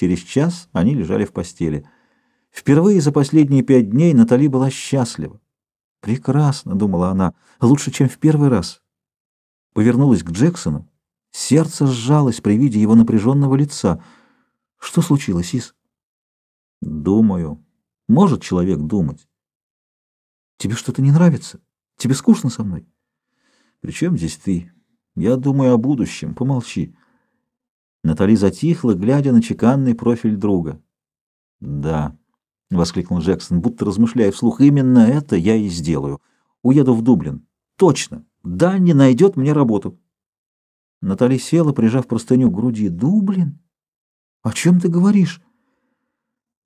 Через час они лежали в постели. Впервые за последние пять дней Натали была счастлива. «Прекрасно», — думала она, — «лучше, чем в первый раз». Повернулась к Джексону. Сердце сжалось при виде его напряженного лица. «Что случилось, Ис?» «Думаю. Может человек думать?» «Тебе что-то не нравится? Тебе скучно со мной?» «При чем здесь ты? Я думаю о будущем. Помолчи». Натали затихла, глядя на чеканный профиль друга. «Да», — воскликнул Джексон, будто размышляя вслух, — «именно это я и сделаю. Уеду в Дублин. Точно. Данни найдет мне работу». Натали села, прижав простыню к груди. «Дублин? О чем ты говоришь?»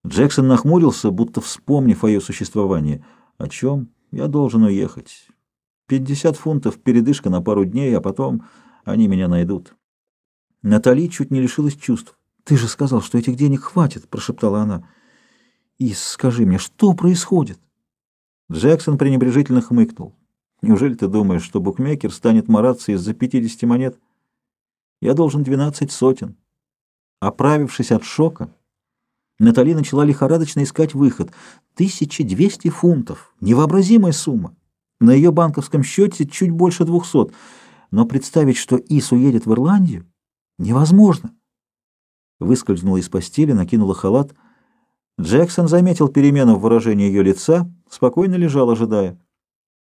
Джексон нахмурился, будто вспомнив о ее существовании. «О чем? Я должен уехать. Пятьдесят фунтов передышка на пару дней, а потом они меня найдут». Натали чуть не лишилась чувств. «Ты же сказал, что этих денег хватит», — прошептала она. «И скажи мне, что происходит?» Джексон пренебрежительно хмыкнул. «Неужели ты думаешь, что букмекер станет мараться из-за пятидесяти монет? Я должен двенадцать сотен». Оправившись от шока, Натали начала лихорадочно искать выход. Тысяча двести фунтов. Невообразимая сумма. На ее банковском счете чуть больше двухсот. Но представить, что Ис уедет в Ирландию, Невозможно. Выскользнула из постели, накинула халат. Джексон заметил перемену в выражении ее лица, спокойно лежал, ожидая.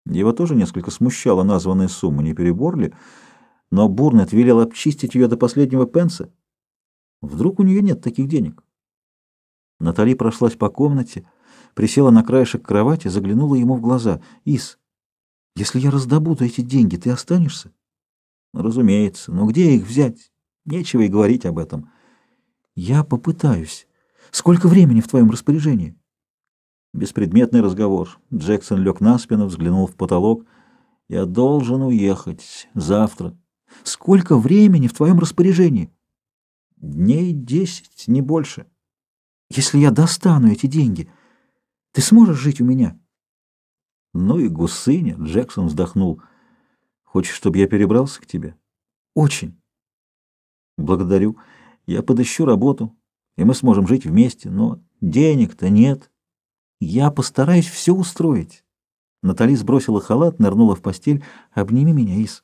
Его тоже несколько смущала названная сумма, не перебор ли? Но Бурнет велел обчистить ее до последнего пенса. Вдруг у нее нет таких денег? Натали прошлась по комнате, присела на краешек кровати, заглянула ему в глаза. «Ис, если я раздобуду эти деньги, ты останешься?» «Разумеется. Но где их взять?» Нечего и говорить об этом. Я попытаюсь. Сколько времени в твоем распоряжении? Беспредметный разговор. Джексон лег на спину, взглянул в потолок. Я должен уехать. Завтра. Сколько времени в твоем распоряжении? Дней десять, не больше. Если я достану эти деньги, ты сможешь жить у меня? Ну и гусыня, Джексон вздохнул. Хочешь, чтобы я перебрался к тебе? Очень. Благодарю. Я подыщу работу, и мы сможем жить вместе, но денег-то нет. Я постараюсь все устроить. Натали сбросила халат, нырнула в постель. Обними меня, Ис.